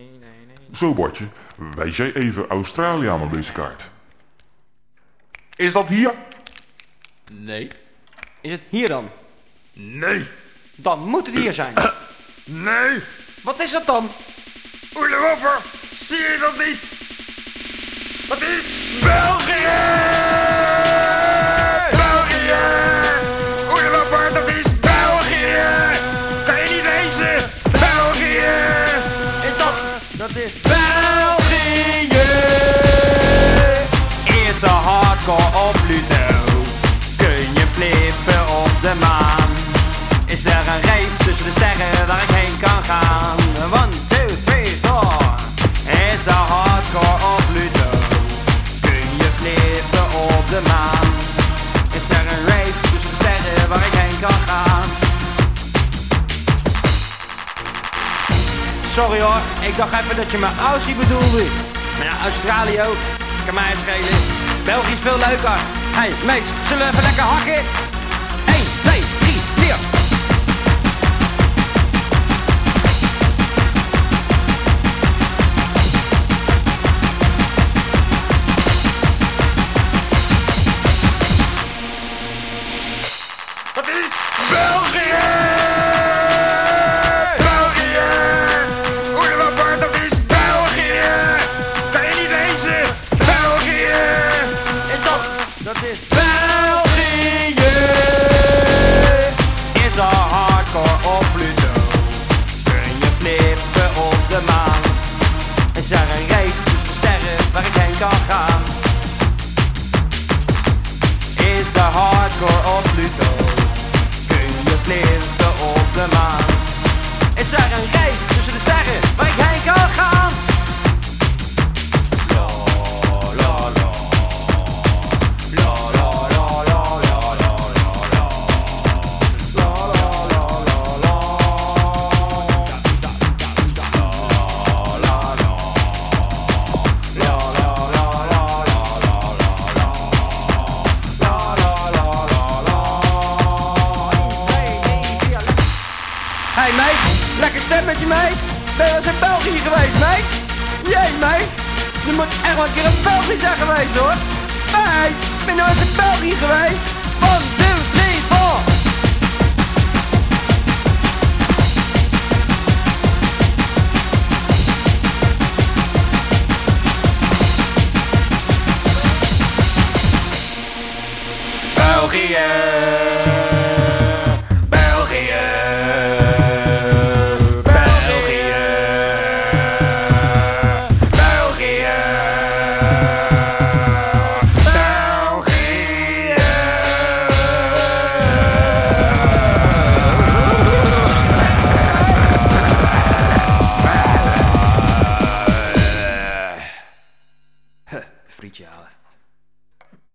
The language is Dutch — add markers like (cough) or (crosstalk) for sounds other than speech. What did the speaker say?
nee, nee, nee. Zo Bartje, wijs jij even Australië aan op deze kaart. Is dat hier? Nee. Is het hier dan? Nee, Dan moet het hier zijn. (clears throat) nee, Wat is dat dan? Oelewopper, zie je dat niet? Dat is! België! Is België! Eerste hardcore op Pluto. Kun je flippen op de maan? Is er een reef tussen de sterren waar ik heen kan gaan? One, two, three, four. Is er hardcore Sorry hoor, ik dacht even dat je mijn Aussie bedoelde. Maar ja, Australië ook. Kan mij het schelen. België is veel leuker. Hey, mees, zullen we even lekker hakken? Kan gaan? Is er hardcore op Pluto? Kun je flippen op de maan? Is er een Lekker stem met je meis. Ben je wel eens in België geweest, meis. Jee, meis, Je moet echt wel een keer in België zijn geweest, hoor. Meis, ben je eens in België geweest? One, two, three, four. België.